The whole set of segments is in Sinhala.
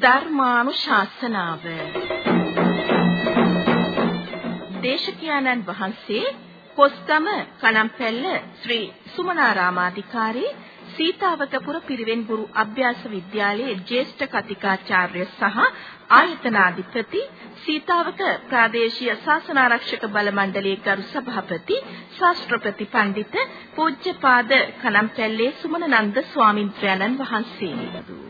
ධර්මානුශාසනාව. දේශකයන්න් වහන්සේ කොස්ගම කනම්පැල්ල ශ්‍රී සුමනාරාමාධිකාරී සීතාවකපුර පිරිවෙන් ගුරු අභ්‍යාස විද්‍යාලයේ ජ්‍යෙෂ්ඨ කතිකාචාර්ය සහ ආයතනාධිපති සීතාවක ප්‍රාදේශීය ශාසනාරක්ෂක බල මණ්ඩලයේ ගරු සභාපති ශාස්ත්‍රපති පඬිත පූජ්‍යපාද කනම්පැල්ලේ සුමනනන්ද ස්වාමින්ත්‍රයන්න් වහන්සේ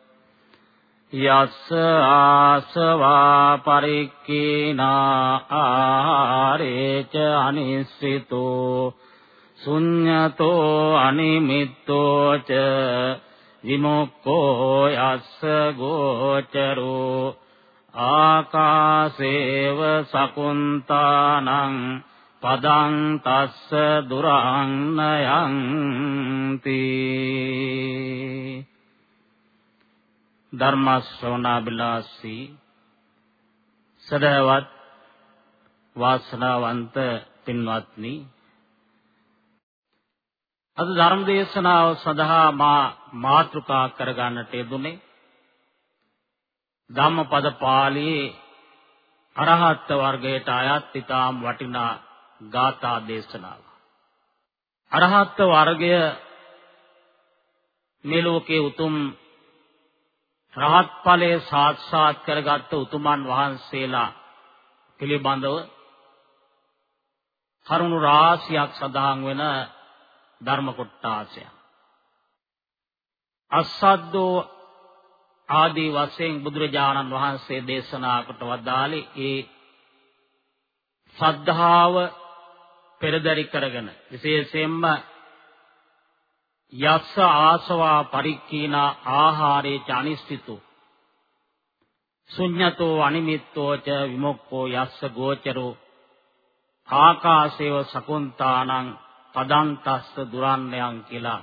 යස්ස ආසවා පරික්කීනා ආරේච අනිස්සිතෝ ශුඤ්ඤතෝ අනිමිත්තෝ ච විමුක්ඛෝ යස්ස ගෝචරෝ ආකාසේව සකුන්තානං පදං තස්ස දුරං නයන්ති ධර්ම ශ්‍රවණාබිලාසී සදහවත් වාසනාවන්ත පින්වත්නි අද ධර්ම දේශනාව සඳහා මා මාතෘකා කරගන්නට යෙදුනේ ධම්මපද පාළියේ අරහත් වර්ගයට අයත් ඊටාම් වටිනා ගාථා දේශනාව. අරහත් වර්ගය මේ ලෝකයේ උතුම් රහත් ඵලයේ සාක්ෂාත් කරගත්ත උතුමන් වහන්සේලා පිළිබඳව කරුණු රාශියක් සඳහන් වෙන ධර්ම කොටාසය. අස්සද්දෝ ආදී වශයෙන් බුදුරජාණන් වහන්සේ දේශනා කොට වදාළේ ඒ සද්ධාව පෙරදරි කරගෙන විශේෂයෙන්ම යස්ස ආසවා පරික්කීනා ආහාරේ චානිස්සිතු. ශුඤ්ඤතෝ අනිමිත්තෝ ච විමුක්ඛෝ යස්ස ගෝචරෝ. ආකාශේව සකුන්තානං පදන්තස්ස දුරන්නයන් කියලා.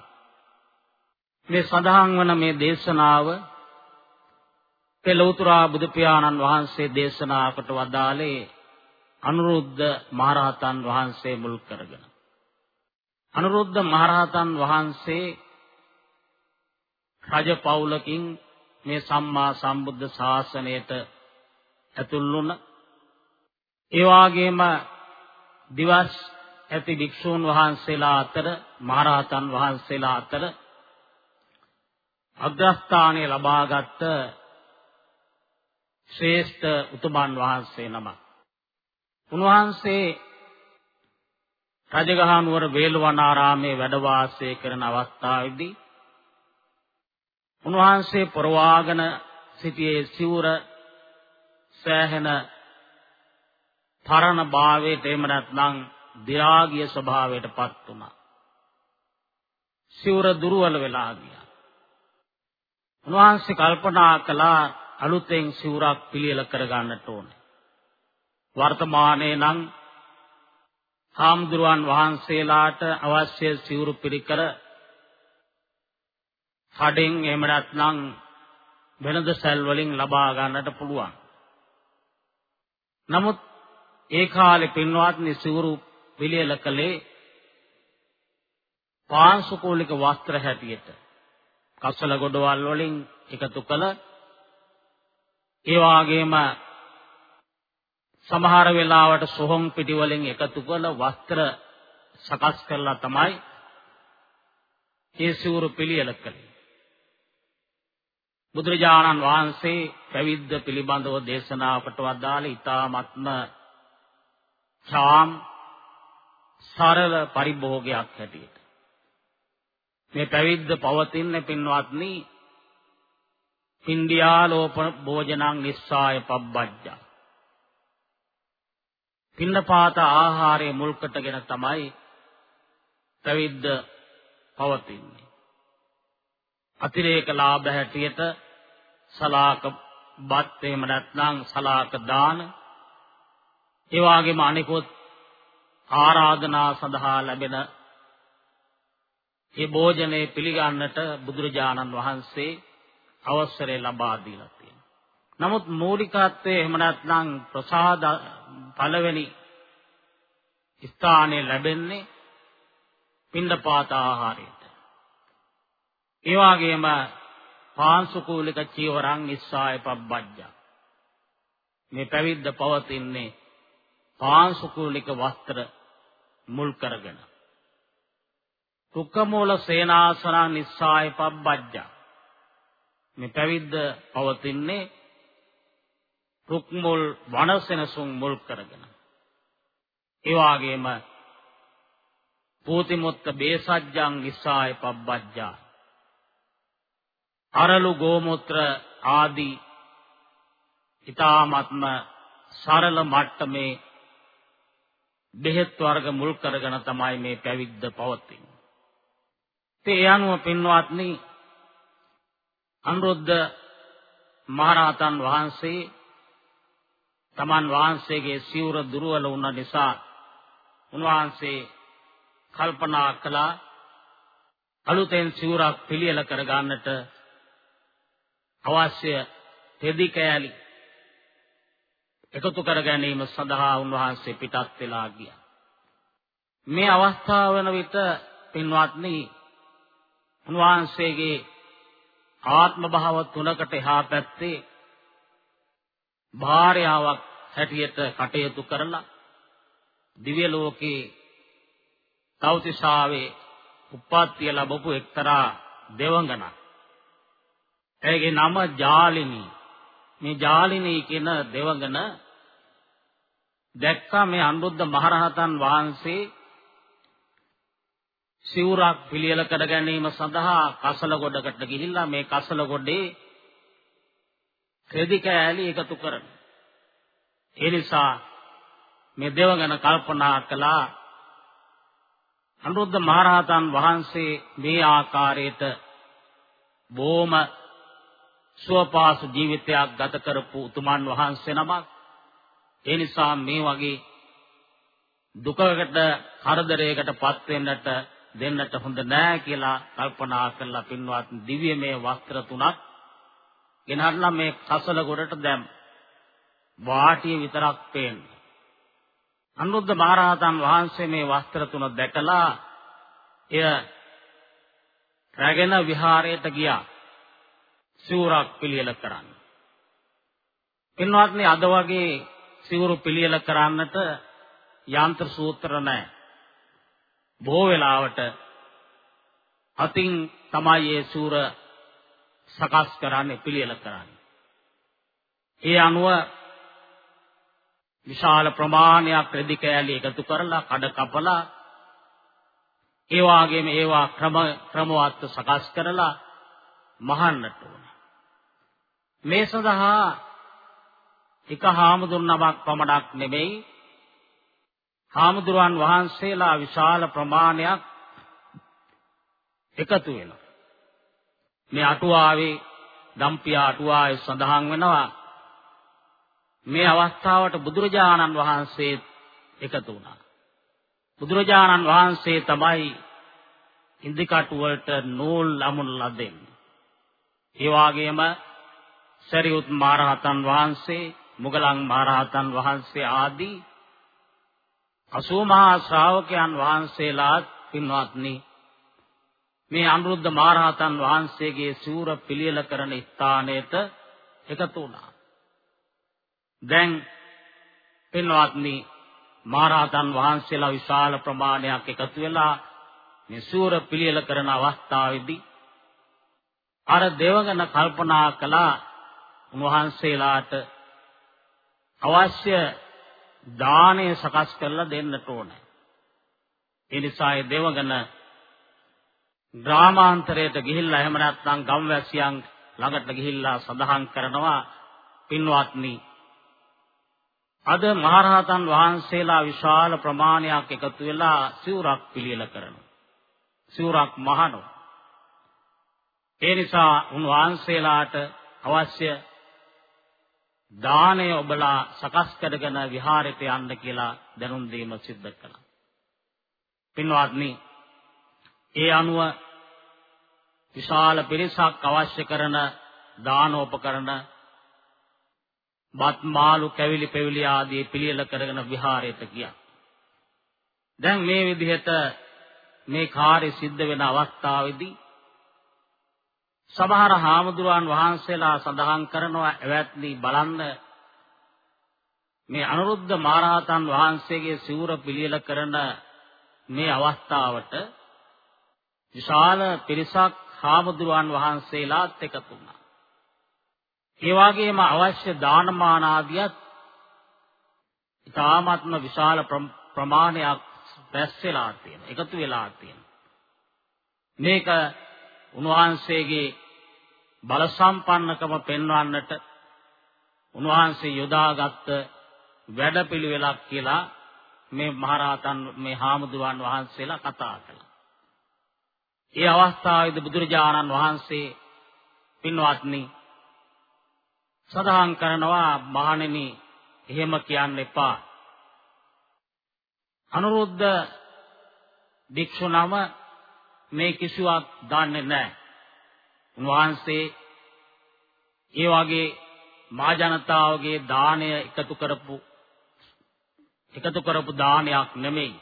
මේ සඳහන් වන මේ දේශනාව පෙළොතුරා බුදු පියාණන් වහන්සේ දේශනා කොට වදාළේ අනුරුද්ධ මහරහතන් වහන්සේ මුල් කරගෙන. අනුරුද්ධ මහරහතන් වහන්සේ රජ පවුලකින් මේ සම්මා සම්බුද්ධ ශාසනයට ඇතුල් වුණ ඒ වාගේම දිවස් ඇති භික්ෂූන් වහන්සේලා අතර මහරහතන් වහන්සේලා අතර අග්‍රස්ථානය ලබාගත් ශ්‍රේෂ්ඨ උතුමන් වහන්සේ නමක්. උන්වහන්සේ රජගහ නුවර වේළුවනාරාමේ වැඩ වාසය කරන අවස්ථාවේදී උන්වහන්සේ පරවාගෙන සිටියේ සිවුර සෑහෙන පරණ භාවයට එහෙම නැත්නම් දිරාගිය ස්වභාවයටපත් වුණා. සිවුර දුර්වල වෙලා ගියා. උන්වහන්සේ කල්පනා කළා අලුතෙන් සිවුරක් පිළියෙල කරගන්නට ඕනේ. වර්තමානයේ නම් හාමුදුරුවන් වහන්සේලාට අවශ්‍ය සිවුරු පිළිකර කඩෙන් එහෙම නැත්නම් වෙනද සැල් වලින් ලබා ගන්නට පුළුවන්. නමුත් ඒ කාලේ පින්වත්නි සිවුරු පිළියෙල කළේ පාංශුකූලික වස්ත්‍ර හැටියට කසල ගොඩවල් වලින් එකතු කළ ඒ වගේම සමහර වෙලාවට සොහොන් පිටි වලින් එකතු කළ වස්ත්‍ර සකස් කරලා තමයි ඒ සිවුරු පිළියෙල කළේ. බුදුරජාණන් වහන්සේ පැවිද්ද පිළිබඳව දේශනාවකට වදාළේ ඊ타ත්ම ඡාම් සරල පරිභෝගයක් හැටියට. මේ පැවිද්ද පවතින්නේ පින්වත්නි ඉන්දියාලෝප භෝජනං නිස්සාය පබ්බජ්ජා පින්නපාත ආහාරය මුල් කොටගෙන තමයි පැවිද්ද පවතින්නේ. අතිරේක ලාභ හැටියට සලාක බත් එහෙම නැත්නම් සලාක දාන ඒ වගේම අනිකුත් ආරාධනා සඳහා ලැබෙන ඒ භෝජනේ පිළිගන්නට බුදුරජාණන් වහන්සේ අවසරය ලබා දීලා තියෙනවා. නමුත් මූලිකත්වයේ එහෙම නැත්නම් ප්‍රසාද පළවෙනි ස්ථානයේ ලැබෙන්නේ පින්ඩපාත ආහාරයට. ඒ වගේම පාංශුකූලික චීවරං නිස්සාය පබ්බජ්ජා. මේ පැවිද්ද පවතින්නේ පාංශුකූලික වස්ත්‍ර මුල් කරගෙන. තුක්කමූල සේනාසන නිස්සාය පබ්බජ්ජා. මේ පැවිද්ද පවතින්නේ රුක්මුල් වනසෙනසුන් මුල් කරගෙන. ඒ වගේම පූතිමුත්ත බේසජ්ජං නිස්සාය පබ්බජ්ජා. අරලු ගෝමුත්‍ර ආදී ඊ타ත්ම සරල මට්ටමේ බෙහෙත් වර්ග මුල් කරගෙන තමයි මේ පැවිද්ද පවතින්නේ. ඒ අනුව පින්වත්නි අනුරුද්ධ මහරහතන් වහන්සේ තමන් වහන්සේගේ සිවුර දුර්වල වුණ නිසා උන්වහන්සේ කල්පනා කළා අලුතෙන් සිවුරක් පිළියෙල කර ගන්නට අවශ්‍ය තෙදි කෑලි එකතු කර ගැනීම සඳහා උන්වහන්සේ පිටත් වෙලා ගියා. මේ අවස්ථාව වන විට පින්වත්නි උන්වහන්සේගේ ආත්ම භාව තුනකට එහා පැත්තේ භාර්යාවක් හැටියට කටයුතු කරලා දිව්‍ය ලෝකේ තවතිසාවේ උප්පත්තිය ලැබපු එක්තරා දෙවඟනක්. එයාගේ නම ජාලිනී. මේ ජාලිනී කියන දෙවඟන දැක්කා මේ අනුරුද්ධ මහරහතන් වහන්සේ සිවුරක් පිළියෙල කර ගැනීම සඳහා කසල ගොඩකට ගිහිල්ලා මේ කසල ගොඩේ රෙදි කෑලි එකතු කරන. ඒ නිසා මේ දෙවඟන කල්පනා කළා. අනුරුද්ධ මහරහතන් වහන්සේ මේ ආකාරයට බොහොම සුවපාසු ජීවිතයක් ගත කරපු උතුමන් වහන්සේ නමක්. ඒ නිසා මේ වගේ දුකකට කරදරයකට පත් වෙන්නට දෙන්නට හොඳ නෑ කියලා කල්පනා කරලා පින්වත් දිව්‍යමය වස්ත්‍ර තුනක් ගෙනහරලා මේ කසල ගොඩට දැම් වාටිය විතරක් පේන්නේ අනුරුද්ධ මහරහතන් වහන්සේ මේ වස්ත්‍ර තුන දැකලා එය රැගෙන විහාරයට ගියා. සිවුරක් පිළියෙල කරන්න. පින්වත්නි අද වගේ සිවුරු පිළියෙල කරන්නට යන්ත්‍ර සූත්‍ර නැහැ. බොහෝ වෙලාවට අතින් තමයි ඒ සූර සකස් කරන්නේ පිළියෙල කරන්නේ. ඒ අනුව විශාල ප්‍රමාණයක් රෙදි කෑලි එකතු කරලා කඩ කපලා ඒ වාගේම ඒවා ක්‍රම ක්‍රමවත් සකස් කරලා මහන්නට ඕන. මේ සඳහා එක හාමුදුරනමක් පමණක් නෙමෙයි හාමුදුරුවන් වහන්සේලා විශාල ප්‍රමාණයක් එකතු වෙනවා. මේ අටුවාවේ දම්පියා අටුවාවේ සඳහන් වෙනවා මේ අවස්ථාවට බුදුරජාණන් වහන්සේ එකතු වුණා. බුදුරජාණන් වහන්සේ තමයි ඉන්දිකටු වලට නූල් අමුණලා දෙන්නේ. ඒ වගේම සරියුත් මහරහතන් වහන්සේ, මුගලන් මහරහතන් වහන්සේ ආදී අසූ මහා ශ්‍රාවකයන් වහන්සේලාත් පින්වත්නි මේ අනුරුද්ධ මහරහතන් වහන්සේගේ සූර පිළියෙල කරන ස්ථානයට එකතු වුණා. දැන් පින්වත්නි මහරහතන් වහන්සේලා විශාල ප්‍රමාණයක් එකතු වෙලා මේ සූර පිළියෙල කරන අවස්ථාවේදී අර දෙවගණ කල්පනා කළා උන්වහන්සේලාට අවශ්‍ය දාණය සකස් කරලා දෙන්නට ඕනේ. ඒ නිසා ඒ දෙවගණ ග්‍රාමාන්තරයට ගිහිල්ලා එහෙම නැත්නම් ගම්වැසියන් ළඟට ගිහිල්ලා සඳහන් කරනවා පින්වත්නි අද මහරහතන් වහන්සේලා විශාල ප්‍රමාණයක් එකතු වෙලා සිවුරක් පිළියෙල කරනවා. සිවුරක් මහනවා. ඒ නිසා උන්වහන්සේලාට අවශ්‍ය දාණය ඔබලා සකස් කරගෙන විහාරයට යන්න කියලා දැනුම් දීම සිද්ධ කළා. පින්වත්නි, ඒ අනුව විශාල පිරිසක් අවශ්‍ය කරන දානෝපකරණ බත් මාළු කැවිලි පෙවිලි ආදී පිළියෙල කරගෙන විහාරයට ගියා. දැන් මේ විදිහට මේ කාර්ය සිද්ධ වෙන අවස්ථාවේදී සමහර හාමුදුරුවන් වහන්සේලා සඳහන් කරනවා එවත්නි බලන්න මේ අනුරුද්ධ මහරහතන් වහන්සේගේ සිවුර පිළියෙල කරන මේ අවස්ථාවට විශාල පිරිසක් හාමුදුරුවන් වහන්සේලාත් එකතු වුණා. ඒ වගේම අවශ්‍ය දානමාන ආදියත් ඉතාමත්ම විශාල ප්‍රමාණයක් රැස් වෙලා තියෙන එකතු වෙලා තියෙන මේක උන්වහන්සේගේ බල සම්පන්නකම පෙන්වන්නට උන්වහන්සේ යොදාගත් වැඩපිළිවෙලක් කියලා මේ මහරහතන් මේ හාමුදුරුවන් වහන්සේලා කතා කළා. ඒ අවස්ථාවේදී බුදුරජාණන් වහන්සේ පින්වත්නි සදාහන් කරනවා මහණෙනි එහෙම කියන්න එපා. අනුරුද්ධ භික්ෂුණම මේ කිසිවක් දන්නේ නැහැ. උන්වහන්සේ ඒ වගේ මා ජනතාවගේ දාණය එකතු කරපු එකතු කරපු දානයක් නෙමෙයි.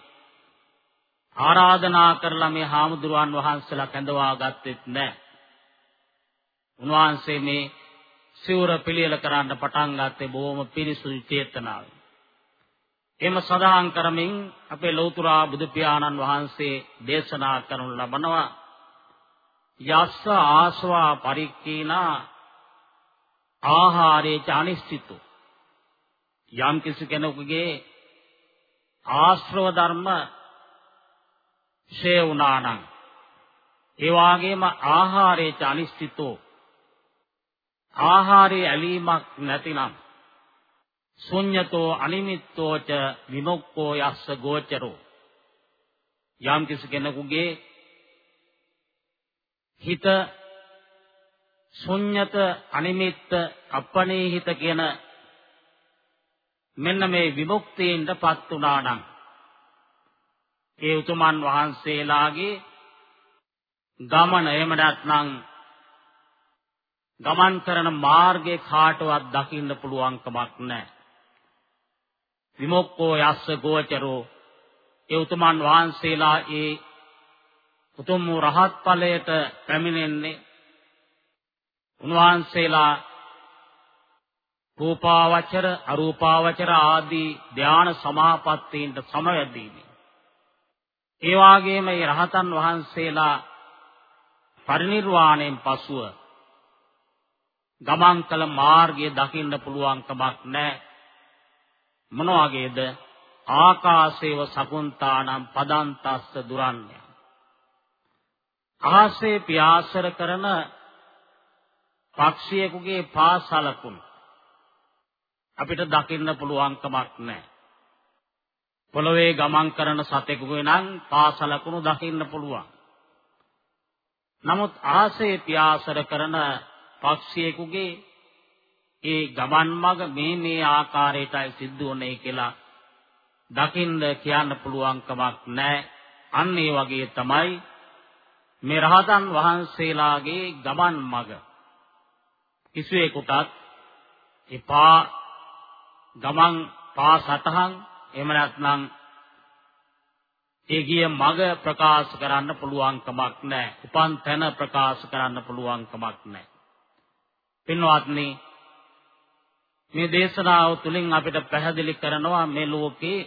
ආරාධනා කරලා මේ හාමුදුරුවන් වහන්සේලා කැඳවා ගත්තෙත් නැහැ. උන්වහන්සේ මේ සිවුර පිළියෙල කරන්න පටන් ගත්තේ බොහොම පිරිසුදු චේතනාවෙන්. එම සදාහන් කරමින් අපේ ලෞතර බුදු පියාණන් වහන්සේ දේශනා කරනු ලබනවා යස්ස ආස්වා පරික්කීනා ආහාරේ චානිස්තිතු යම් කිසි කෙනෙකුගේ ආශ්‍රව ධර්ම ෂේ වුණා නම් ඒ වාගේම ආහාරේ චානිස්තිතෝ ආහාරයේ ඇලීමක් නැතිනම් ශුඤ්‍යතෝ අනිමිත්තෝ ච විමුක්ඛෝ යස්ස ගෝචරෝ. යම් කිසි කෙනෙකුගේ හිත ශුඤ්‍යත අනිමිත්ත අපනේහිත කියන මෙන්න මේ විමුක්තියෙන්ටපත් උනා නම් ඒ උතුමන් වහන්සේලාගේ ගමන එහෙම නැත්නම් ගමන් කරන මාර්ගයේ කාටවත් දකින්න පුළුවන් කමක් නැහැ. විමුක්ඛෝ යස්ස ගෝචරෝ. ඒ උතුමන් වහන්සේලා ඒ උතුම් වූ රහත් ඵලයට පැමිණෙන්නේ උන්වහන්සේලා රූපාවචර අරූපාවචර ආදී ධාන සමාපත්තීන්ට සමවැදීමේ. ඒ වාගේම මේ රහතන් වහන්සේලා පරිනිර්වාණයෙන් පසුව ගමන් කළ මාර්ගය දකින්න පුළුවන් කමක් නැහැ මොන වගේද? ආකාශේව සකුන්තානම් පදන්තස්ස දුරන්නේ. අහසේ පියාසර කරන පක්ෂියෙකුගේ පාසලකුණු අපිට දකින්න පුළුවන් කමක් නැහැ පොළවේ ගමන් කරන සතෙකුගේ නම් පාසලකුණු දකින්න පුළුවන්. නමුත් ආසේ පියාසර කරන පක්ෂියෙකුගේ ඒ ගමන් මඟ මේ මේ ආකාරයටයි සිද්ධ වුනේ කියලා දකින්න කියන්න පුළුවන් කමක් නැහැ. අන්න ඒ වගේ තමයි මේ රහතන් වහන්සේලාගේ ගමන් මඟ. කිසිවෙකුටත් එපා ගමන් පා සතහන් එහෙම නැත්නම් ඒ ගිය මඟ ප්‍රකාශ කරන්න පුළුවන් කමක් නැහැ. උපන් තැන ප්‍රකාශ කරන්න පුළුවන් කමක් නැහැ. පින්වත්නි මේ දේශනාව තුළින් අපිට පැහැදිලි කරනවා මේ ලෝකේ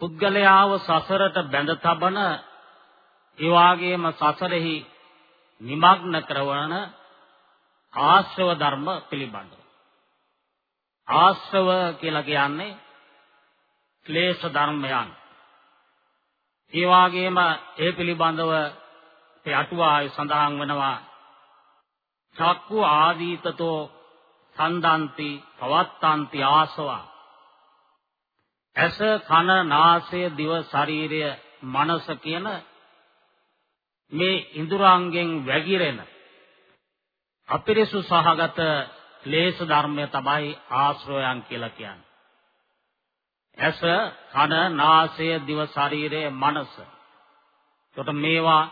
පුද්ගලයාව සසරට බැඳ තබන ඒ වාගේම සසරෙහි නිමග්න කරවන ආශ්‍රව ධර්ම පිළිබඳව. ආශ්‍රව කියලා කියන්නේ ක්ලේශ ධර්මයන්. ඒ වාගේම ඒ පිළිබඳව ඒ අටුවාවේ සඳහන් වෙනවා චක්කු ආදීතතෝ සන්දන්ති පවත්තන්ති ආසවා ඇස කන නාසය දිව ශරීරය මනස කියන මේ ඉඳුරාංගෙන් වැగిරෙන අපිරිසු සහගත ක්ලේශ ධර්මය තමයි ආශ්‍රයයන් කියලා කියන්නේ. ඇස, කන, නාසය, දිව, ශරීරය, මනස. එතකොට මේවා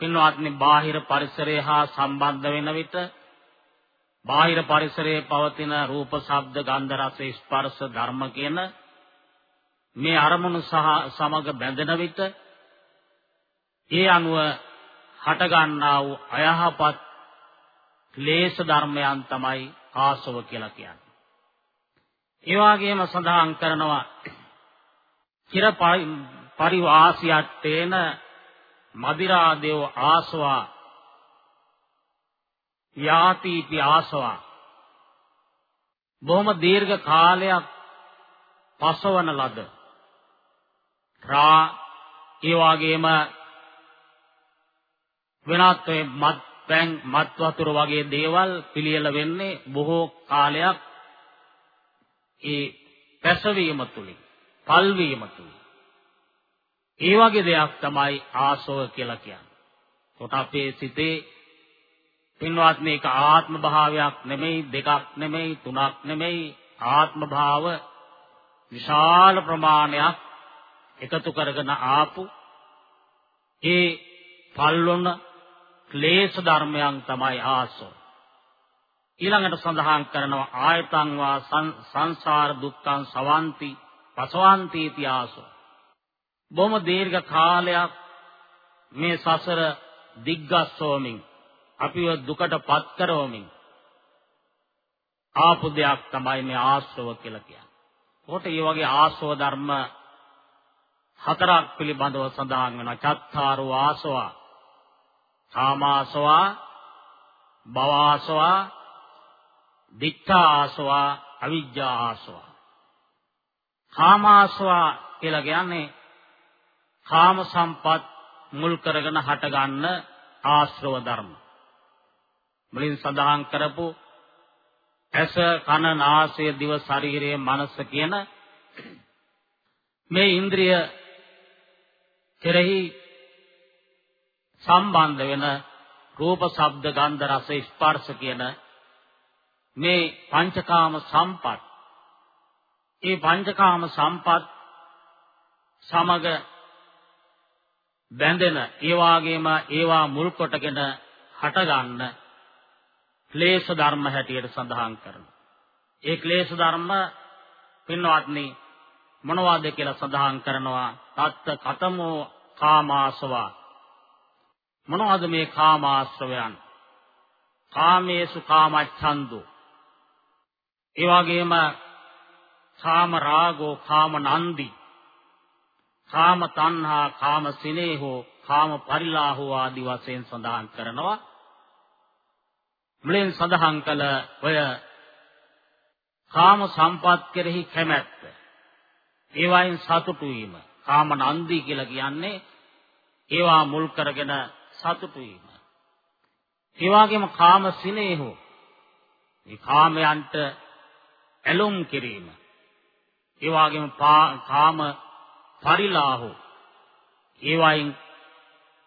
පින්වත්නි බාහිර පරිසරය හා සම්බන්ධ වෙන විට බාහිර පරිසරයේ පවතින රූප, ශබ්ද, ගන්ධ, රස, ස්පර්ශ ධර්ම කියන මේ අරමුණු සහ සමග බැඳෙන විට ඒ අනුව හටගන්නා වූ අයහපත් ක්ලේශ ධර්මයන් තමයි ආසව කියලා කියන්නේ. ඒ වගේම සඳහන් කරනවා චිර පරිවාසියත්තේන මදිරාදේව ආසවා. යාතිපි ආසවා. බොහොම දීර්ඝ කාලයක් පසවන ලද. රා ඒ වගේම වෙනත් මත් පැන් මත් වතුර වගේ දේවල් පිළියෙල වෙන්නේ බොහෝ කාලයක් ඒ පැසවීම තුලින් පල්වීම තුලින්. ඒ වගේ දෙයක් තමයි ආසව කියලා කියන්නේ. කොට අපේ සිතේ පින්වත් මේක ආත්ම භාවයක් නෙමෙයි දෙකක් නෙමෙයි තුනක් නෙමෙයි. ආත්ම භාව විශාල ප්‍රමාණයක් එකතු කරගෙන ආපු ඒ පල්වන ක්ලේශ ධර්මයන් තමයි ආසෝ ඊළඟට සඳහන් කරනවා ආයතං වා සංසාර දුක්ඛං සවಂತಿ පසවಂತಿ ඉතිආසෝ බොහොම දීර්ඝ කාලයක් මේ සසර දිග්ගස්සෝමින් අපිව දුකටපත් කරවමින් ආපු දෙයක් තමයි මේ ආශ්‍රව කියලා කියන්නේ. කොට මේ වගේ ආශ්‍රව ධර්ම හතරක් පිළිබඳව සඳහන් වෙනවා. චත්තාරෝ ආසවා කාමාසවා භවආසවා දික්ඛා ආසවා අවිජ්ජා ආසවා කාමාසවා කියලා කියන්නේ කාම සම්පත් මුල් කරගෙන හටගන්න ආශ්‍රව ධර්ම මුලින් සඳහන් කරපු ඇස කන නාසය දිව ශරීරය මනස කියන මේ ඉන්ද්‍රිය කෙරෙහි සම්බන්ධ වෙන රූප, ශබ්ද, ගන්ධ, රස, ස්පර්ශ කියන මේ පංචකාම සම්පත්. ඒ පංචකාම සම්පත් සමග බැඳෙන ඒ වාගේම ඒවා මුල් කොටගෙන හටගන්න ක්ලේශ ධර්ම හැටියට සඳහන් කරනවා. ඒ ක්ලේශ ධර්ම පින්වත්නි මොනවද කියලා සඳහන් කරනවා. තත්ත කතමෝ කාමාසවා මොනවද මේ කාමාශ්‍රවයන්? කාමේසු කාමච්ඡන්දෝ. ඒ වගේම කාම රාගෝ කාම නන්දි කාම තණ්හා කාම සිනේහෝ කාම පරිලාහෝ ආදි වශයෙන් සඳහන් කරනවා මුලින් සඳහන් කළ ඔය කාම සම්පත් කෙරෙහි කැමැත්ත ඒ වයින් සතුටු වීම කාම නන්දි කියලා කියන්නේ ඒවා මුල් කරගෙන සතුටු වීම. ඒ වගේම කාම සිනේහෝ මේ කාමයන්ට ඇලොම් කිරීම. ඒ වගේම කාම පරිලාහෝ. ඒවයින්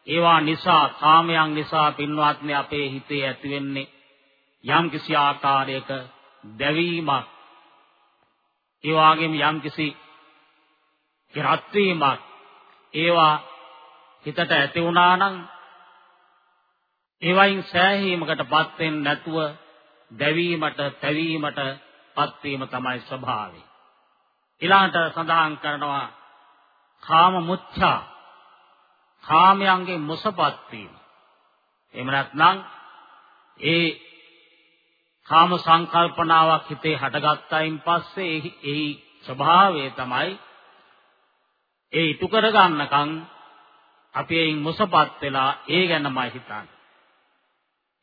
ඒවා නිසා කාමයන් නිසා පින්වත්නි අපේ හිතේ ඇති වෙන්නේ යම් කිසි ආකාරයක දැවීමක්. ඒ වගේම යම් කිසි රත් වීමක් ඒවා හිතට ඇති වුණා නම් ඒවයින් සෑහීමකටපත් වෙන්නේ නැතුව දැවීමට, තැවීමටපත් වීම තමයි ස්වභාවය. ඊළාට සඳහන් කරනවා කාම මුච්ඡා කාමයන්ගේ මුසපත් වීම. එහෙම නැත්නම් ඒ කාම සංකල්පනාවක් හිතේ හටගත්තයින් පස්සේ එහි ස්වභාවය තමයි ඒ ඉටු කරගන්නකම් අපි එයින් මුසපත් වෙලා ඒ ගැනමයි හිතන්නේ.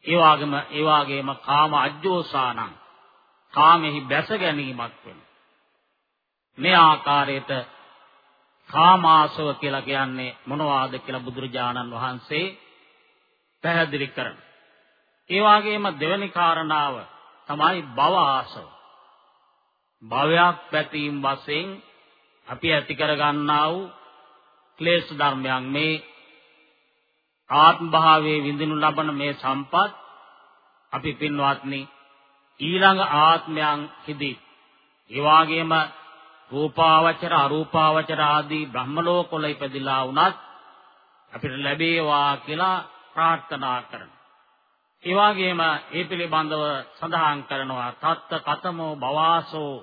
ඒ වගේම ඒ වගේම කාම අජ්ජෝසානං කාමෙහි බැස ගැනීමක් වෙන මේ ආකාරයට කාමාසව කියලා කියන්නේ මොනවාද කියලා බුදුරජාණන් වහන්සේ පැහැදිලි කරනවා. ඒ වගේම දෙවෙනි කාරණාව තමයි භව ආසව. භවයක් පැතීම් වශයෙන් අපි ඇති කර ගන්නා වූ ක්ලේශ ධර්මයන් මේ ආත්ම භාවයේ විඳිනු ලබන මේ සම්පත් අපි පින්වත්නි ඊළඟ ආත්මයන් හිදී ඒ වගේම රූපාවචර අරූපාවචර ආදී බ්‍රහ්ම ලෝකවල ඉපදිලා වුණත් අපිට ලැබේවා කියලා ප්‍රාර්ථනා කරනවා. ඒ වගේම ඒ පිළිබඳව සඳහන් කරනවා තත්ත කතමෝ භවාසෝ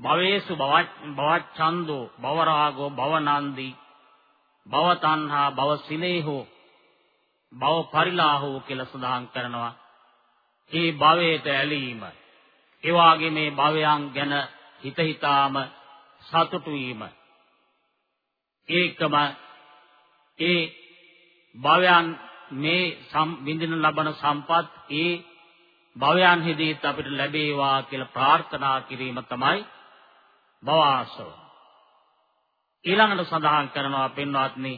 භවේසු භවච්ඡන්தோ භවරාගෝ භවනන්දි භවතණ්හා භවසිනේහෝ භව පරිලාහෝ කියලා සඳහන් කරනවා. මේ භවයට ඇලීම ඒ වාගේ මේ භවයන් ගැන හිත හිතාම සතුටු වීම. ඒකම ඒ භවයන් මේ විඳින ලබන සම්පත් ඒ භවයන් හිදීත් අපිට ලැබේවා කියලා ප්‍රාර්ථනා කිරීම තමයි භවාසව. ඊළඟට සඳහන් කරනවා පින්වත්නි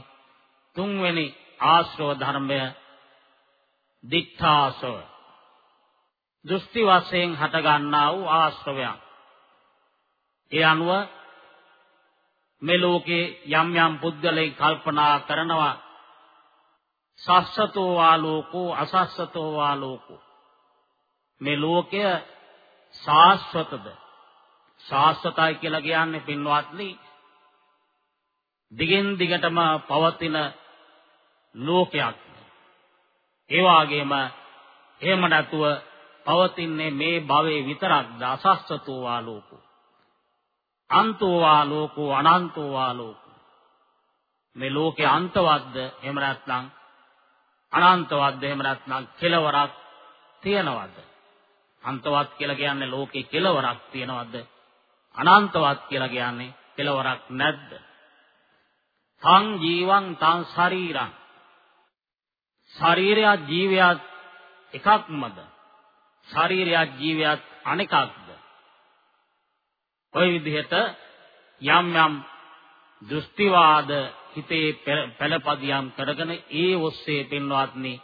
තුන්වෙනි ආශ්‍රව ධර්මය දිඨාසව දෘෂ්ටි වශයෙන් හටගන්නා වූ ආශ්‍රවයන්. ඒ අනුව මේ ලෝකේ යම් යම් පුද්ගලයන් කල්පනා කරනවා සස්සතෝ වාලෝකෝ අසස්සතෝ වාලෝකෝ මේ ලෝකය සාස්වතද? සාස්වතයි කියලා කියන්නේ පින්වත්නි දිගින් දිගටම පවතින ලෝකයක්. ඒ වගේම එහෙම නැතුව පවතින්නේ මේ භවයේ විතරක්ද? අසස්සතෝ වාලෝකෝ අන්තෝ වාලෝකෝ අනන්තෝ වාලෝකෝ මේ ලෝකේ අන්තවත්ද එහෙම නැත්නම් අනන්තවත්ද එහෙම නැත්නම් කෙලවරක් තියනවද? අන්තවත් කියලා කියන්නේ ලෝකේ කෙලවරක් තියනවද? අනන්තවත් කියලා කියන්නේ කෙලවරක් නැද්ද? තං ජීවං තං ශරීරං. ශරීරය ජීවයත් එකක්මද? ශරීරයත් ජීවයත් අනෙකක්ද? ওই විදිහට යම් යම් දෘෂ්ටිවාද හිතේ පළපදියම් කරගෙන ඒ ඔස්සේ පින්වත්නි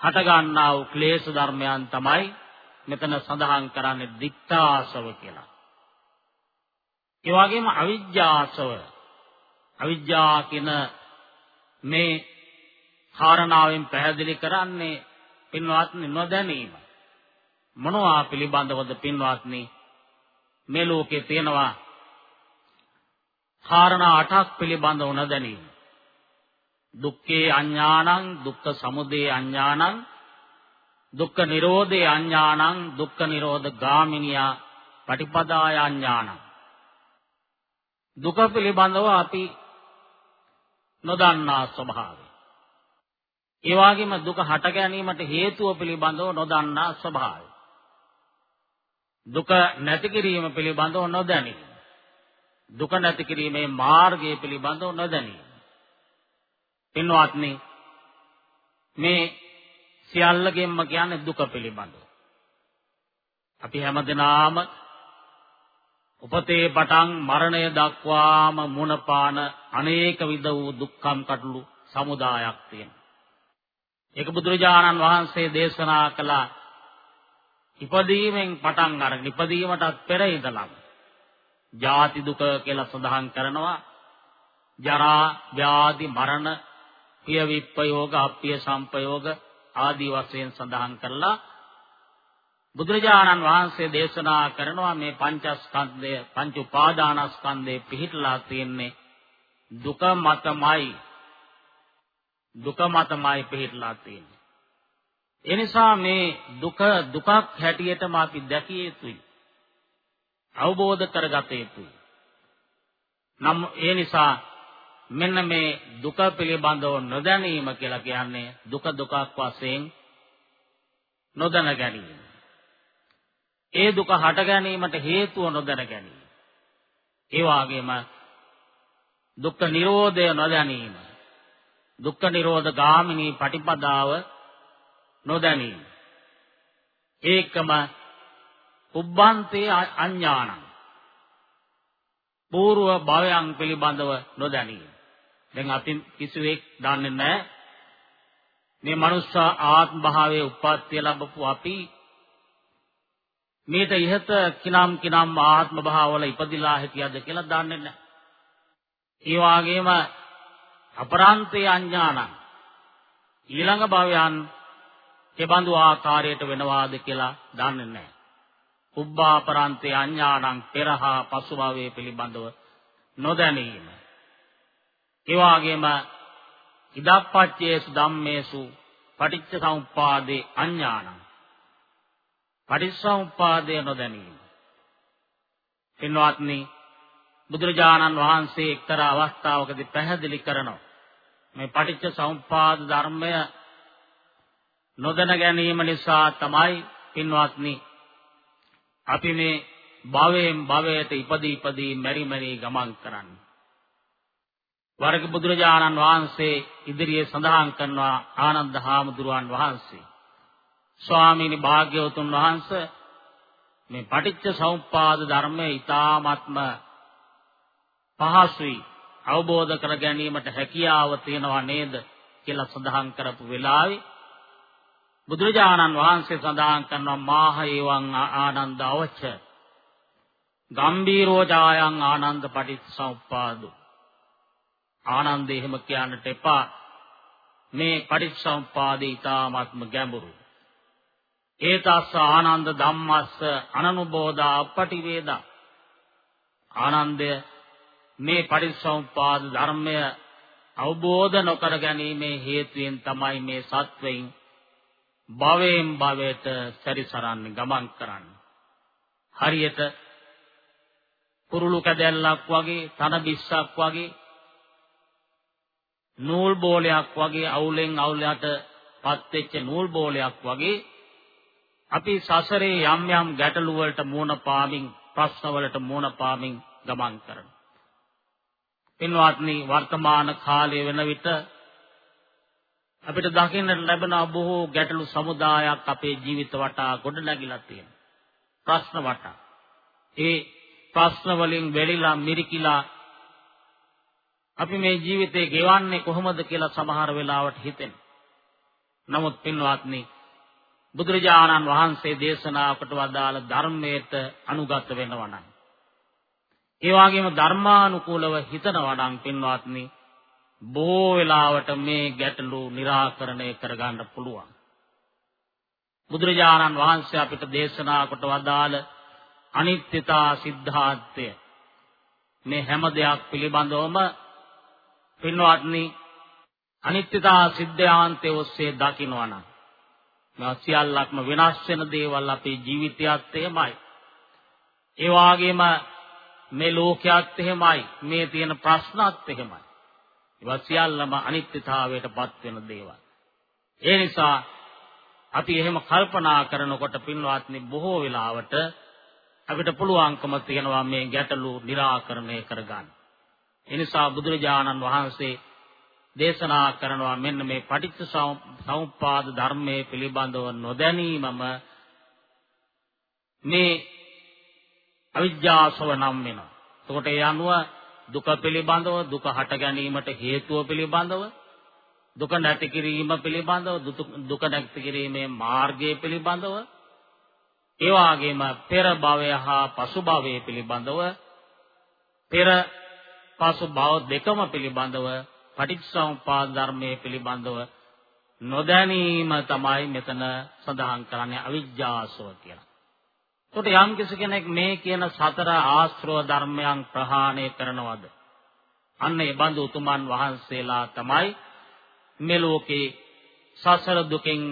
හට ගන්නා වූ ක්ලේශ ධර්මයන් තමයි මෙතන සඳහන් කරන්නේ දික්තාසව කියලා. ඒ වගේම අවිජ්ජාසව අවිජ්ජා කියන මේ කාරණාවෙන් පැහැදිලි කරන්නේ පින්වත්නි නොදැනීම. මොනවා පිළිබඳවද පින්වත්නි මේ ලෝකේ තියෙනවා කාරණා අටක් පිළිබඳව නොදැනීම. දුක්ඛේ අඥානං දුක්ඛ සමුදය අඥානං දුක්ඛ නිරෝධේ අඥානං දුක්ඛ නිරෝධ ගාමිනියා පටිපදාය අඥානං දුක පිළිබඳව අපි නොදන්නා ස්වභාවය. ඒ වගේම දුක හට ගැනීමට හේතුව පිළිබඳව නොදන්නා ස්වභාවය. දුක නැති කිරීම පිළිබඳව නොදැනීම. දුක නැති කිරීමේ මාර්ගය පිළිබඳව නොදැනීම. පින්වත්නි මේ සියල්ලගෙන්ම කියන්නේ දුක පිළිබඳව. අපි හැමදෙනාම උපතේ පටන් මරණය දක්වාම මුණපාන අනේක විද වූ දුක්ඛම් කටළු සමුදායක් තියෙනවා. ඒක බුදුරජාණන් වහන්සේ දේශනා කළ ඉපදීමෙන් පටන් අරගෙන ඉපදීමටත් පෙර ඉඳලම ජාති දුක කියලා සඳහන් කරනවා. ජරා, ව්‍යාධි, මරණ, පිය විප්පයෝග, අප්පිය සම්පයෝග ආදී වශයෙන් සඳහන් කරලා බුදුරජාණන් වහන්සේ දේශනා කරනවා මේ පංචස්කන්ධය පංච උපාදානස්කන්ධේ පිහිටලා තියෙන්නේ දුක මතමයි දුක මතමයි පිහිටලා තියෙන්නේ එනිසා මේ දුක දුකක් හැටියටම අපි දැකිය යුතුයි අවබෝධ කරගත යුතුයි නම් ඒ නිසා මෙන්න මේ දුක පිළිබඳව නොදැනීම කියලා කියන්නේ දුක දුකක් වශයෙන් නොදැන ගැනීම ඒ දුක හට ගැනීමට හේතුව නොදැන ගැනීම. ඒ වගේම දුක්ඛ නිරෝධය නොදැනීම. දුක්ඛ නිරෝධ ගාමිනී පටිපදාව නොදැනීම. ඒකම උබ්බන්තේ අඥානං. పూర్ව භවයන් පිළිබඳව නොදැනීම. දැන් අපි කිසිවෙක් දන්නේ නැහැ මේ මනුස්ස ආත්ම භාවයේ උප්පත්තිය ලැබපු අපි මේට ඉහත කිනම් කිනම් ආත්ම භාවවල ඉපදිලා හිටියද කියලා දන්නේ නැහැ. ඒ වගේම අපරාන්තේ අඥානං ඊළඟ භවයන් කෙබඳු ආකාරයට වෙනවාද කියලා දන්නේ නැහැ. උබ්බාපරන්තේ අඥානං පෙරහා පසුභවයේ පිළිබඳව නොදැනීම. ඒ වගේම ඉදප්පච්චේසු ධම්මේසු පටිච්ච සමුප්පාදේ අඥානං. පටිච්චසමුප්පාදේ නොදැනීම. පින්වත්නි බුදුරජාණන් වහන්සේ එක්තරා අවස්ථාවකදී පැහැදිලි කරනවා මේ පටිච්ච සමුප්පාද ධර්මය නොදැන ගැනීම නිසා තමයි පින්වත්නි අපි මේ භවයෙන් භවයට ඉපදී ඉපදී මෙරි මෙරි ගමන් කරන්නේ. වරක බුදුරජාණන් වහන්සේ ඉදිරියේ සඳහන් කරනවා ආනන්ද හාමුදුරුවන් වහන්සේ. ස්වාමීනි භාග්‍යවතුන් වහන්සේ මේ පටිච්ච සමුප්පාද ධර්මයේ ඊ타ත්ම පහසුයි අවබෝධ කර ගැනීමට හැකියාව තියෙනවා නේද කියලා සඳහන් කරපු වෙලාවේ බුදුරජාණන් වහන්සේ සඳහන් කරනවා මාහ ඒවං ආනන්ද අවච ගම්බීරෝ ජායං ආනන්ද පටිච්චසමුප්පාදෝ. ආනන්ද එහෙම කියන්නට එපා. මේ පටිච්චසමුප්පාදේ ඊ타ත්ම ගැඹුරු ඒතස්ස ආනන්ද ධම්මස්ස අනනුබෝධා අපටිවේදා. ආනන්දය මේ පටිච්චසමුප්පාද ධර්මය අවබෝධ නොකර ගැනීමේ හේතුවෙන් තමයි මේ සත්වයින් භවයෙන් භවයට සැරිසරන්නේ ගමන් කරන්නේ. හරියට කුරුළු කැදැල්ලක් වගේ තන බිස්සක් වගේ නූල් බෝලයක් වගේ අවුලෙන් අවුලට පත් වෙච්ච නූල් බෝලයක් වගේ අපි සසරේ යම් යම් ගැටලු වලට මුහුණ පාමින් ප්‍රශ්න වලට මුහුණ පාමින් ගමන් කරනවා. පින්වත්නි වර්තමාන කාලයේ වෙන විට අපිට දකින්නට ලැබෙන බොහෝ ගැටලු සමුදායක් අපේ ජීවිත වටා ගොඩනැගිලා තියෙනවා. ප්‍රශ්න වටා. ඒ ප්‍රශ්න වලින් වෙලිලා මිරිකිලා අපි මේ ජීවිතේ ගෙවන්නේ කොහොමද කියලා සමහර වෙලාවට හිතෙන. නමුත් පින්වත්නි බුදුරජාණන් වහන්සේ දේශනාකට වදාළ ධර්මයට අනුගත වෙනවා නම් ඒ වගේම ධර්මානුකූලව හිතනවා නම් පින්වත්නි බොහෝ වෙලාවට මේ ගැටලු निराකරණය කරගන්න පුළුවන්. බුදුරජාණන් වහන්සේ අපිට දේශනා කොට වදාළ අනිත්‍යතා સિદ્ધාර්ථය මේ හැම දෙයක් පිළිබඳවම පින්වත්නි අනිත්‍යතා સિદ્ધාන්තයේ ඔස්සේ දකින්නවනම් මේ සියල්ලක්ම වෙනස් වෙන දේවල් අපේ ජීවිතයත් එහෙමයි. ඒ වගේම මේ ලෝකයත් එහෙමයි. මේ තියෙන ප්‍රශ්නත් එහෙමයි. ඒවා සියල්ලම අනිත්‍යතාවයටපත් වෙන දේවල්. ඒ නිසා අපි එහෙම කල්පනා කරනකොට පින්වත්නි බොහෝ වෙලාවට අපිට පුළුවන්කම තියෙනවා මේ ගැටලු निराකරණය කරගන්න. ඒ නිසා බුදුරජාණන් වහන්සේ දේශනා කරනවා මෙන්න මේ පටිච්ච සමුප්පාද ධර්මයේ පිළිබඳව නොදැනීමම මේ අවිජ්ජාසව නම් වෙනවා. එතකොට ඒ අනුව දුක පිළිබඳව දුක හට ගැනීමට හේතුව පිළිබඳව දුක නැති කිරීම පිළිබඳව දුක නැති කිරීමේ මාර්ගය පිළිබඳව ඒ වගේම පෙර භවය හා පසු භවය පිළිබඳව පෙර පසු භව දෙකම පිළිබඳව පටිච්චසමුපාද ධර්මයේ පිළිබඳව නොදැනීම තමයි මෙතන සඳහන් කරන්නේ අවිජ්ජාසව කියලා. එතකොට යම් කෙනෙක් මේ කියන සතර ආශ්‍රව ධර්මයන් ප්‍රහාණය කරනවද? අන්න ඒ බඳු උතුමන් වහන්සේලා තමයි මේ ලෝකේ සසර දුකෙන්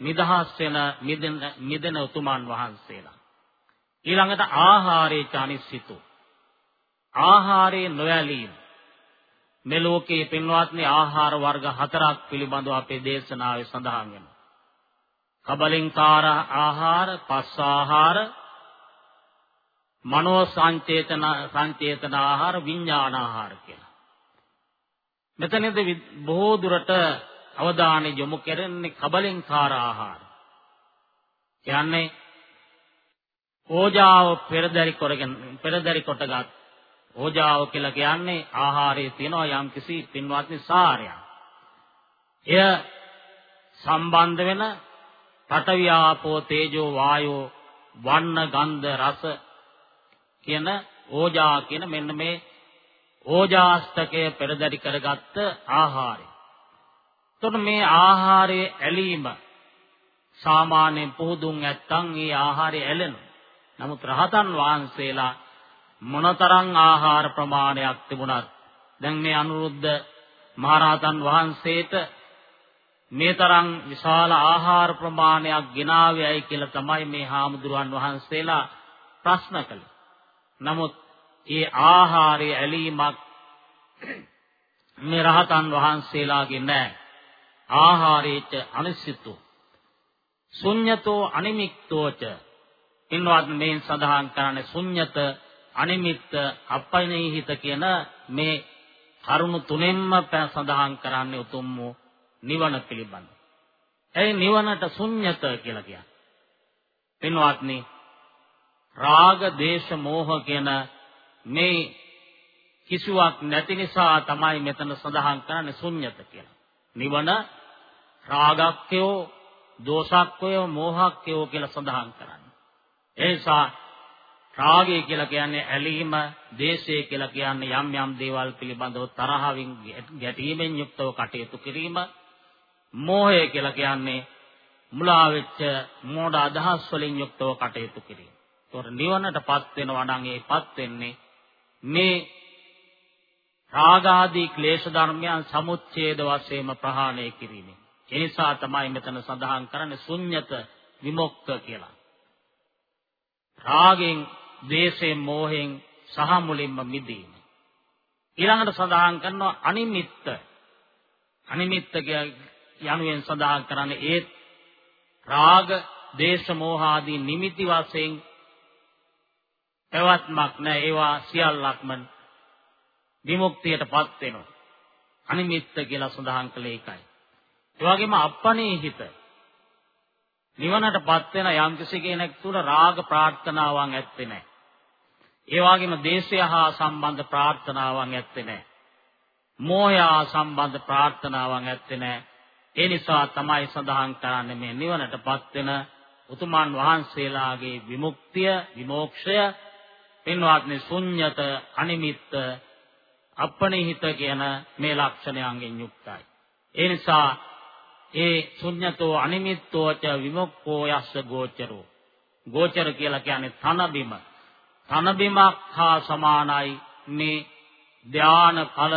නිදහස් වෙන මිදෙන මිදෙන උතුමන් වහන්සේලා. ඊළඟට ආහාරේ චානිසිතු. ආහාරේ නොයලීම. මේ ලෝකේ පින්වත්නි ආහාර වර්ග හතරක් පිළිබඳව අපේ දේශනාවේ සඳහන් වෙනවා. කබලින්කාර ආහාර, පස් ආහාර, මනෝ සංචේතන සංචේතන ආහාර, විඥාන ආහාර කියලා. මෙතනදී බොහෝ දුරට අවධානය යොමු කරන්නේ කබලින්කාර ආහාර. කියන්නේ ඕජාව පෙරදරි කරගෙන පෙරදරි කොටගත් ඕජාව කියලා කියන්නේ ආහාරයේ තියෙනවා යම්කිසි පින්වත්නි සාරයක්. එය සම්බන්ධ වෙන පඨවි ආපෝ තේජෝ වායෝ වන්න ගන්ධ රස කියන ඕජා කියන මෙන්න මේ ඕජාස්තකය පෙරදරි කරගත්ත ආහාරය. එතකොට මේ ආහාරයේ ඇලීම සාමාන්‍යයෙන් පොහුදුන් නැත්තම් ඒ ආහාරය ඇලෙනවා. නමුත් රහතන් වහන්සේලා මොනතරම් ආහාර ප්‍රමාණයක් තිබුණත් දැන් මේ අනුරුද්ධ මහරහතන් වහන්සේට මේ තරම් විශාල ආහාර ප්‍රමාණයක් ගෙනාවේයි කියලා තමයි මේ හාමුදුරුවන් වහන්සේලා ප්‍රශ්න කළේ. නමුත් ඒ ආහාරයේ ඇලීමක් මේ රහතන් වහන්සේලාගේ නැහැ. ආහාරේට අනිසිතෝ ශුඤ්‍යතෝ අනිමිත්තෝච ඉන්වත් මේ සඳහන් කරන්නේ ශුඤ්‍යත අනිමිත්ත අපයිනීහිත කියන මේ කරුණු තුනෙන්ම සඳහන් කරන්නේ උතුම් වූ නිවන පිළිබඳ. ඒ නිවනට ශුන්්‍යත කියලා කියන්නේ. පින්වත්නි රාග, දේශ, මෝහ කියන මේ කිසිවක් නැති නිසා තමයි මෙතන සඳහන් කරන්නේ ශුන්්‍යත කියලා. නිවන රාගක්කයෝ, දෝෂක්කයෝ, මොහක්කයෝ කියලා සඳහන් කරන්නේ. ඒ නිසා රාගය කියලා කියන්නේ ඇලීම, දේශය කියලා කියන්නේ යම් යම් දේවල් පිළිබඳව තරහින් ගැටීමෙන් යුක්තව කටයුතු කිරීම, මෝහය කියලා කියන්නේ මුලා වෙච්ච මෝඩ අදහස් වලින් යුක්තව කටයුතු කිරීම. ඒතොර නිවනටපත් වෙනවා නම් ඒපත් වෙන්නේ මේ රාගාදී ක්ලේශ ධර්මයන් සමුච්ඡේද වශයෙන්ම ප්‍රහාණය කිරීමෙන්. ඒ නිසා තමයි මෙතන සඳහන් කරන්නේ ශුන්්‍යත විමුක්ත කියලා. රාගෙන් දේශයෙන් මෝහෙන් සහ මුලින්ම මිදීම. ඊළඟට සඳහන් කරනවා අනිමිත්ත. අනිමිත්ත යනුවෙන් සඳහන් කරන්නේ ඒ රාග, දේශ, මෝහ ආදී නිමිති වශයෙන් පැවැත්මක් නැ ඒවා සියල්ලක්ම විමුක්තියටපත් වෙනවා. අනිමිත්ත කියලා සඳහන් කළේ ඒකයි. ඒ වගේම අප්පනේ හිත නිවනටපත් වෙන යම්කිසි කෙනෙක් තුල රාග ප්‍රාර්ථනාවන් ඇත්තේ නැහැ. ඒ වගේම දේශය හා සම්බන්ධ ප්‍රාර්ථනාවන් ඇත්තේ නැහැ. මෝහය හා සම්බන්ධ ප්‍රාර්ථනාවන් ඇත්තේ නැහැ. ඒ නිසා තමයි සඳහන් කරන්නේ මේ නිවනටපත් වෙන උතුමන් වහන්සේලාගේ විමුක්තිය, විමෝක්ෂය පින්වත්නි ශුන්්‍යත, අනිමිත්ත, අපනිහිත කියන මේ ලක්ෂණයන්ගෙන් යුක්තයි. ඒ නිසා ඒ ශුන්්‍යතෝ අනිමිත්තෝච විමුක්ඛෝ යස්ස ගෝචරෝ. ගෝචර කියලා කියන්නේ තන බිම. තන බිමක් හා සමානයි මේ ධාන ඵල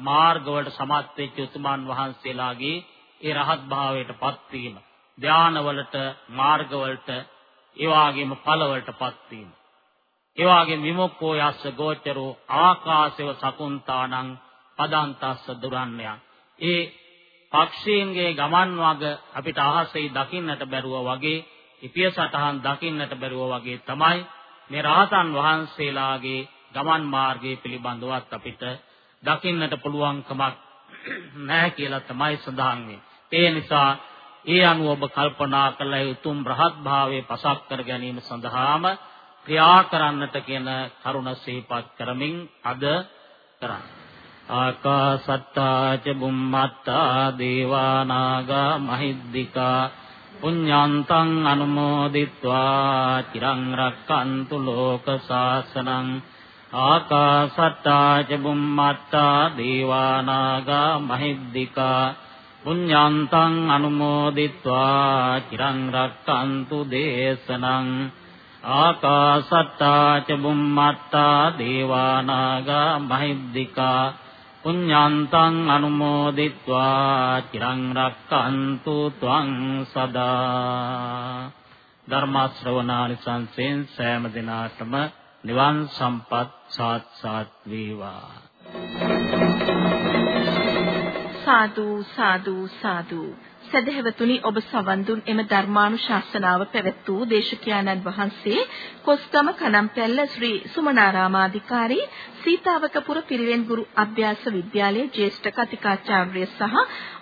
මාර්ගවලට සමත් වෙච්ච උතුමන් වහන්සේලාගේ ඒ රහත් භාවයටපත් වීම. ධානවලට මාර්ගවලට ඒ වගේම ඵලවලටපත් වීම. ඒ වගේම විමුක්ඛෝ යස්ස ගෝචරෝ ආකාශව සකුන්තානං පදන්තස්ස දුරන්නය. ඒ පක්ෂීන්ගේ ගමන් වග අපිට අහසේ දකින්නට බැරුව වගේ ඉපිය සටහන් දකින්නට බැරුව වගේ තමයි මේ රහතන් වහන්සේලාගේ ගමන් මාර්ගය පිළිබඳවත් අපිට දකින්නට පුළුවන්කමක් නැහැ කියලා තමයි සඳහන් වෙන්නේ. ඒ නිසා ඒ අනුව ඔබ කල්පනා කළා යුතුම් රහත් භාවයේ පසක් කර ගැනීම සඳහාම ක්‍රියා කරන්නට කියන කරුණ සිහිපත් කරමින් අද කරන්නේ. ආකාසත්තා ච බුම්මත්තා දේවා නාග මහිද්దికා පුඤ්ඤාන්තං අනුමෝදිත්වා චිරං රක්칸තු ලෝක සාසනං ආකාසට්ටා ච බුම්මට්ටා දේවානාගා මහිද්దికා පුඤ්ඤාන්තං අනුමෝදිत्वा චිරං රක්칸තු දේශනං ආකාසට්ටා ච බුම්මට්ටා දේවානාගා මහිද්దికා පුඤ්ඤාන්තං අනුමෝදිत्वा චිරං රක්칸තු ත්වං සදා ධර්මාශ්‍රවණානි සංසෙන් සෑම දිනාටම නිවන් සම්පත් සාත්සාත් වේවා. සාදු සාදු සාදු. සදහැවතුනි ඔබ සවන් දුන් එම ධර්මානුශාසනාව පැවැත් වූ දේශකයන්න් වහන්සේ කොස්ගම කනම්පැල්ල ශ්‍රී සුමනාරාමාධිකාරී සීතාවකපුර පිරිවෙන් ගුරු අභ්‍යාස විද්‍යාලයේ ජ්‍යෙෂ්ඨ කතිකාචාර්ය සහ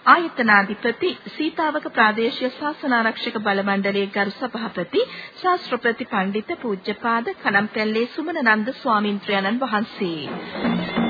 ආයතනාධිපති සීතාවක ප්‍රාදේශීය ශාසනාරක්ෂක බල මණ්ඩලයේ ගරු සභාපති ශාස්ත්‍රපති පඬිත පූජ්‍යපාද කනම්පැල්ලේ සුමනනන්ද ස්වාමින්ත්‍රයන්න් වහන්සේ.